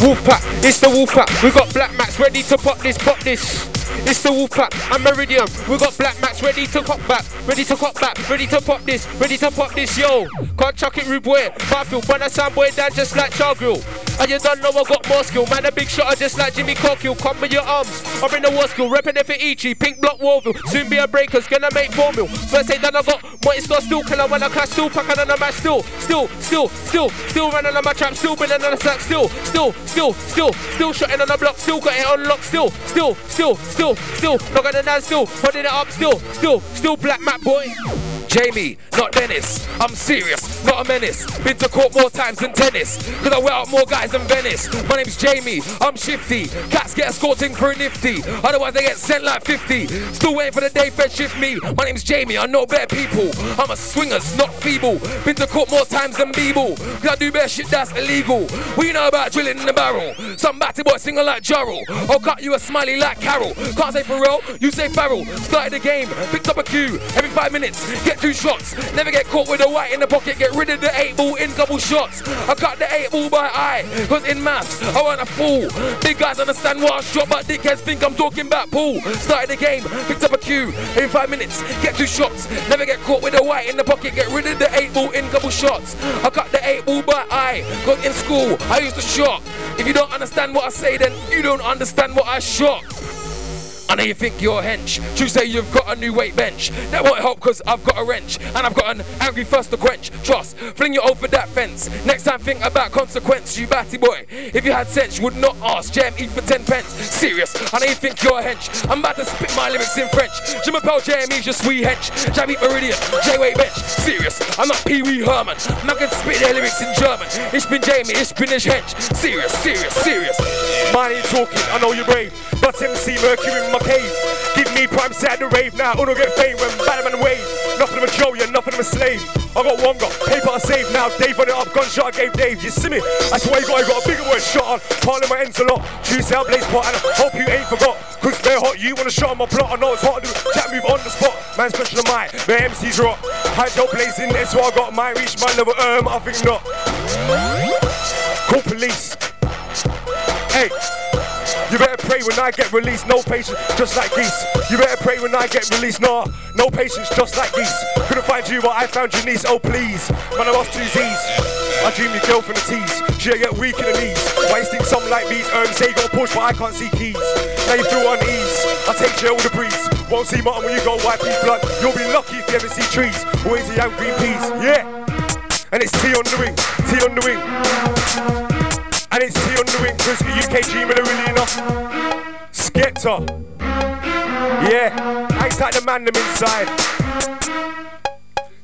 Wolf pack, it's the wolf pack. We got Black Max ready to pop this, pop this. It's the wolf pack and Meridian. We got Black Max ready to pop back, ready to pop back, ready to pop this, ready to pop this, yo. Can't chuck it, rude boy. But that sound boy down just like Chargrill. And you don't know I got more skill. Man, a big shot just like Jimmy Cockhill. Come with your arms. I'm in the war skill. Reppin' it for Ichi. Pink block Warville. Soon be a breakers. Gonna make four mil. First say that I got what it's got still. Killer when I clash still. Packing on the match still. Still, still, still. Still running on my trap. Still building on the sack. Still, still, still, still. Still shotting on the block. Still got it on lock. Still, still, still, still, still. Not gonna dance still. Holding it up still. Still, still black map boy. Jamie, not Dennis. I'm serious, not a menace. Been to court more times than tennis. Cause I wear out more guys than Venice. My name's Jamie, I'm shifty. Cats get escorting for nifty. Otherwise they get sent like 50. Still waiting for the day Fed shift me. My name's Jamie, I know better people. I'm a swingers, not feeble. Been to court more times than Beeble. Cause I do better shit that's illegal. We know about drilling in the barrel? Some batty boy singing like Jarrell. I'll cut you a smiley like Carol. Can't say Pharrell, you say Farrell. Started the game, picked up a cue every five minutes. Get two shots. Never get caught with a white in the pocket. Get rid of the eight ball in couple shots. I cut the eight ball by eye. Cause in maths, I want a fool. Big guys understand what I shot, but dickheads think I'm talking about pool. Started the game, picked up a cue. In five minutes, get two shots. Never get caught with a white in the pocket. Get rid of the eight ball in couple shots. I cut the eight ball by eye. Cause in school, I used to shot. If you don't understand what I say, then you don't understand what I shot. I know you think you're a hench. Say you've got a new weight bench. That won't help because I've got a wrench. And I've got an angry thirst to quench. Trust, fling you over that fence. Next time think about consequence, you batty boy. If you had sense, you would not ask. Jam eat for 10 pence. Serious, I know you think you're a hench. I'm about to spit my lyrics in French. Je m'appelle JME, je suis hench. JME Meridian, J-Way bench. Serious, I'm not Pee Wee Herman. Man can spit their lyrics in German. Ich bin Jamie, it's been nicht hench. Serious, serious, serious. Money talking, I know you're brave. But MC Mercury in my. Give me prime set the rave now. Uno get fame when Batman wave. Nothing of a Joe, yeah, nothing of a slave. I got one got paper I saved now. Dave on it up, gunshot I gave Dave. You see me? That's why you got, I got a bigger word shot on. Parliament ends a lot. Tuesday I blaze pot and I hope you ain't forgot. Cause they're hot, you wanna shot on my plot. I know it's hard to do. Chat move on the spot. Man special on my, the MC's rock. High dope blazing, that's what I got. Might reach my level, um, I think not. Call police. Hey. You better pray when I get released, no patience, just like geese. You better pray when I get released, nah, no patience, just like geese. Couldn't find you, but I found your niece, oh please. Man, I lost two Z's. I dream your girl from the tease. She'll get weak in the knees. Why think something like these? Um, say got push, but I can't see keys. Now you feel unease. I take jail with the breeze. Won't see mutton when you go white peas blood. You'll be lucky if you ever see trees. Always a young green peas, yeah. And it's T on the wing, T on the wing. And it's T on the wing, cause UKG man are really enough. Skepta. Yeah, acts like the man them inside.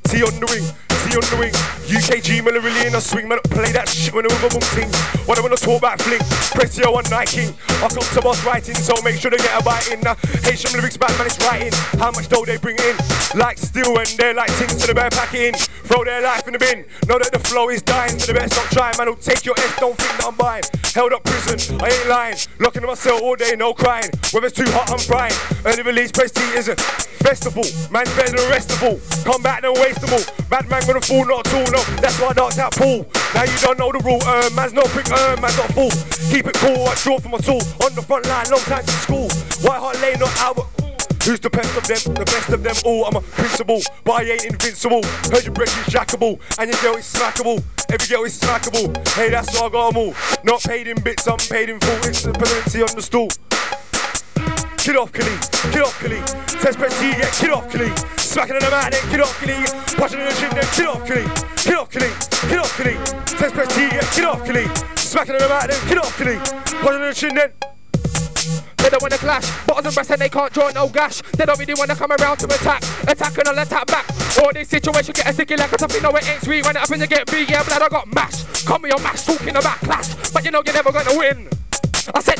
T on the wing, On the wing. UKG man really in a swing, man. Play that shit when the river boom ting. When I wanna talk about fling, press your one night king. I come to boss writing, so make sure they get a bite in. Now, Haitian lyrics back, man, it's writing. How much dough they bring in? Like steel when they're like things to the bear pack it in. Throw their life in the bin. Know that the flow is dying, so the best don't try. Man, will take your S, don't think that I'm buying. Held up prison, I ain't lying. Locking in my cell all day, no crying. Whether it's too hot, I'm frying. Early release, press T is a festival. Man's better than the rest of all. Come back, no wastable. Bad man fall, not at all, no. That's why I knocked out pool. Now you don't know the rule, uh, man's no prick, uh, man's not fool. Keep it cool, I draw from my tool. On the front line, long time since school. White Hart Lane, not Albert. Who's the best of them? The best of them all. I'm a principal, but I ain't invincible. Heard your break is jackable, and your girl is smackable. Every girl is smackable. Hey, that's why I got all. Not paid in bits, I'm paid in full. It's the presidency on the stool. Kid off Khalid, Kid off Khalid. Test press T, yeah, kill off Khalid. Smacking in the mat, then kill off Khalid. Punching in the chin, then kill off Khalid. Kill off Khalid, kill off Khalid. Test press T, yeah, kill off Khalid. Smacking in the mat, then kill off Khalid. Punching in the chin, then. They don't wanna clash, bottles and breasts and they can't draw no gash. They don't really wanna come around to attack, attack and I'll attack back. All this situation get a sticky like a tough, you know it ain't sweet. When it happens, you get big, yeah, blood, I got mashed. Call me your mash, talking about clash, but you know you're never gonna win.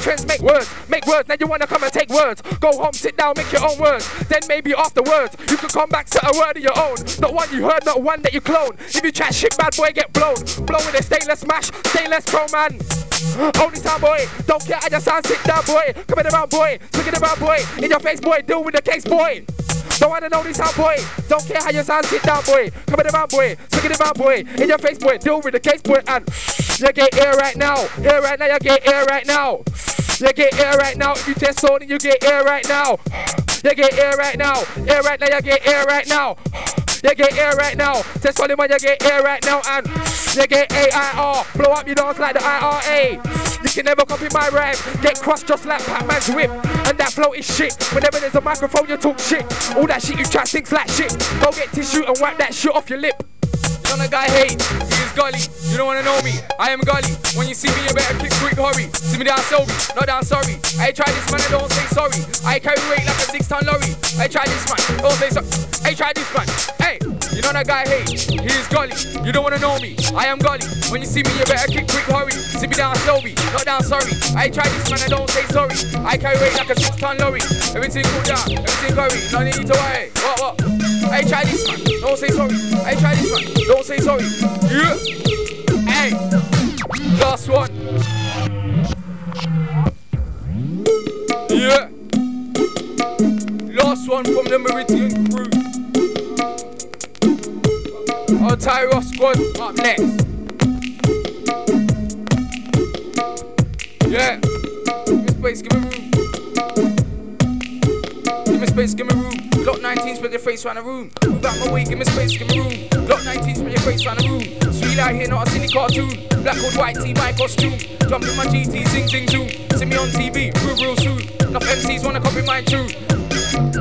Trends make words, make words, now you wanna come and take words. Go home, sit down, make your own words. Then maybe afterwards, you can come back to a word of your own. Not one you heard, not one that you clone. If you chat shit, bad boy, get blown. Blow with a stainless smash, stainless pro man. Only time boy, don't care, I just sound sit down boy. Coming around boy, speaking about boy. In your face boy, deal with the case boy. Don't wanna know this sound boy. Don't care how you sound, sit down boy. The man boy, the man boy. In your face boy, deal with the case boy and you get air right now. Air right now, you get air right now. You get air right now. If you test on it, you get air right now. You get air right now. Air right now, you get air right now. You get air right now. Test on when you get air right now and you get AIR. Blow up your dance like the IRA. You can never copy my rhyme. Get crushed just like Pac-Man's whip. And that flow is shit. Whenever there's a microphone, you talk shit. All that shit you try stinks like shit. Go get tissue and wipe that shit off your lip. You know guy hate, he is gully. You don't wanna know me, I am gully. When you see me, you better kick quick hurry. See me down sorry, not down sorry. I try this man, I don't say sorry. I carry weight like a six ton lorry. I try this man, don't say sorry. I try this man, hey. You know that guy hate, he is gully. You don't wanna know me, I am gully. When you see me, you better kick quick hurry. See me down sorry, not down sorry. I try this man, I don't say sorry. I carry weight like a six ton lorry. Everything cool down, everything curry. No need to worry. What what? I try this man, don't say sorry. I try this man, don't say sorry. Yeah. Hey, last one. Yeah. Last one from the Meridian crew. Our Tyro squad up next. Yeah. Give me space, give me room. Give me space, give me room. Glock 19, spread your face around the room. Move out my way, give me space, give me room. Glock 19, spread your face around the room. Sweet out here, not a silly cartoon. Black or white tee, my costume. Jump in my GT, zing zing zoom. See me on TV, real real soon. Enough MCs wanna copy my tune.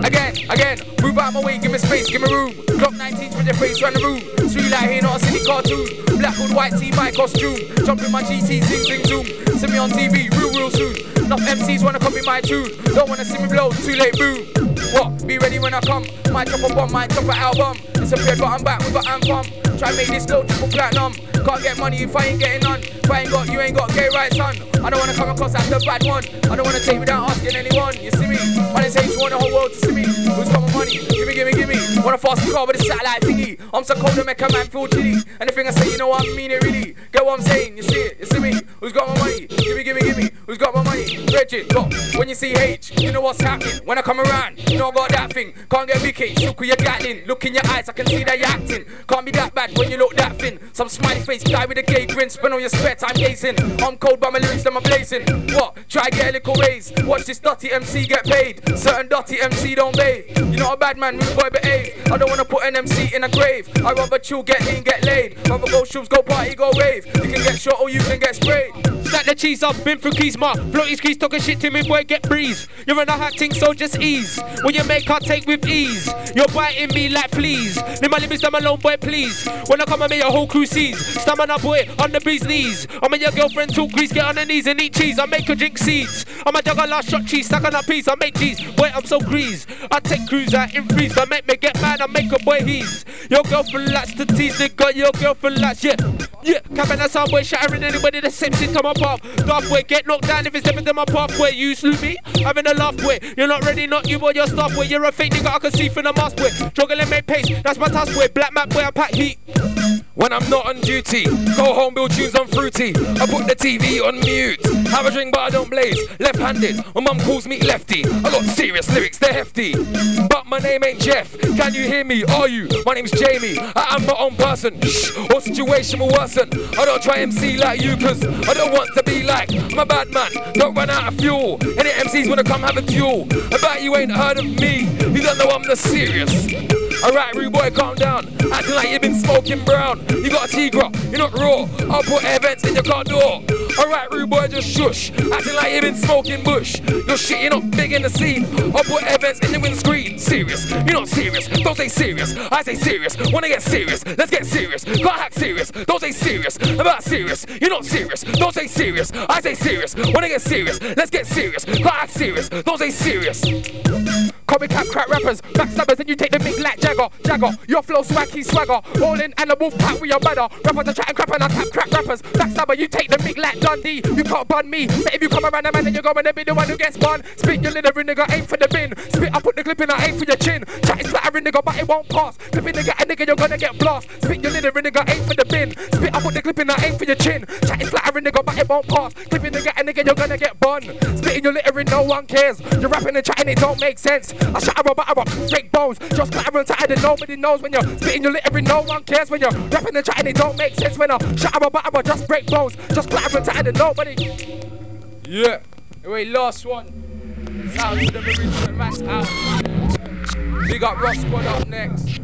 Again, again, move out my way, give me space, give me room. Glock 19, spread your face around the room. Sweet out here, not a silly cartoon. Black or white tee, my costume. Jump in my GT, zing zing zoom. See me on TV, real real soon. Enough MCs wanna copy my tune. Don't wanna see me blow, too late, boom. What? Be ready when I come. Might drop a bomb, might drop an album. Disappeared, but I'm back with an anthem. Try make this low triple platinum. Can't get money if I ain't getting none. I ain't got, you ain't got gay rights, son. I don't wanna come across as the bad one. I don't wanna take without asking anyone. You see me? When they say you want the whole world to see me. Who's got my money? Gimme, gimme, gimme. Wanna fast car with a satellite thingy. I'm so cold to make a man feel chilly. Anything I say, you know what I mean it really. Get what I'm saying? You see it? You see me? Who's got my money? Gimme, gimme, gimme. Who's got my money? Bridget, look. When you see H, you know what's happening. When I come around, you know I got that thing. Can't get BK, shook with your gatling. Look in your eyes, I can see that you're acting. Can't be that bad when you look that thin. Some smiley face guy with a gay grin, spin on your time gazing. I'm cold, but my lyrics them are blazing. What? Try get a little raise. Watch this dirty MC get paid. Certain dirty MC don't bathe. You're not a bad man, rude boy behave. I don't wanna put an MC in a grave. I rather chill, get lean, get laid. Rather go shoes, go party, go rave. You can get shot or you can get sprayed. Stack the cheese up, been through keys, ma. Floaties keys, talking shit to me, boy, get breeze. You're in a acting, so just ease. When you make her take with ease. You're biting me like please. Leave my limits, them alone, boy, please. When I come and make your whole crew seize. Stamina, boy, on the bee's knees. I'm in your girlfriend, too grease, get on her knees and eat cheese. I make her drink seeds. I'm a jugger, last shot cheese, stack on a piece. I make cheese, boy, I'm so grease. I take out in freeze, but make me get mad, I make a boy he's. Your girlfriend likes to tease, nigga, your girlfriend likes, yeah. Yeah, capping that boy, shattering anybody that steps into my path. Way, get knocked down if it's stepping in my pathway. You slew me, having a laugh way. You're not ready, not you or your stuff way. You're a fake nigga, I can see from the mask way. Struggling, make pace, that's my task way. Black map boy, I pack heat. When I'm not on duty, go home, build tunes on fruity. I put the TV on mute. Have a drink, but I don't blaze. Left handed, my mum calls me lefty. I got serious lyrics, they're hefty. But my name ain't Jeff. Can you hear me? Are you? My name's Jamie. I am my own person. Shh, or situation will worsen. I don't try MC like you, cause I don't want to be like I'm a bad man. Don't run out of fuel. Any MCs wanna come have a duel. I bet you ain't heard of me. You don't know I'm the serious. Alright, rude boy, calm down. Acting like you've been smoking brown. You got a Tigra, you're not raw. I'll put air vents in your car door. Alright, rude boy, just shush. Acting like you've been smoking bush. Your shit, you're not big in the scene. I'll put air vents in the windscreen. Serious, you're not serious. Don't say serious. I say serious. Wanna get serious? Let's get serious. Can't act serious. Don't say serious. I'm not serious. You're not serious. Don't say serious. I say serious. Wanna get serious? Let's get serious. Can't act serious. Don't say serious. Copycat crap rappers, backstabbers, and you take the big like Jagger. Jagger, your flow swaggy swagger. All in and the wolf pack with your mother. Rappers are chatting crap and I tap crap rappers. Backstabber, you take the big like Dundee. You can't bun me. But if you come around a man, then you're going to be the one who gets bun. Spit your litter in, nigga, aim for the bin. Spit, I put the clip in, I aim for your chin. Chat is flattering, nigga, but it won't pass. Clip in, nigga, and nigga, you're gonna get blast. Spit your litter in, nigga, aim for the bin. Spit, I put the clip in, I aim for your chin. Chat is flattering, nigga, but it won't pass. Clip in, nigga, and nigga, you're gonna get bun. Spit in your litter in, no one cares. You're rapping and chatting, it don't make sense. I shut up, but I break bones. Just clatter and and nobody knows when you're spitting your litter and no one cares when you're rapping and chatting. It don't make sense when I shut up, but I just break bones. Just clatter and and nobody. Yeah. Wait, last one. Sound to the original mass out. Big up Ross Squad up next.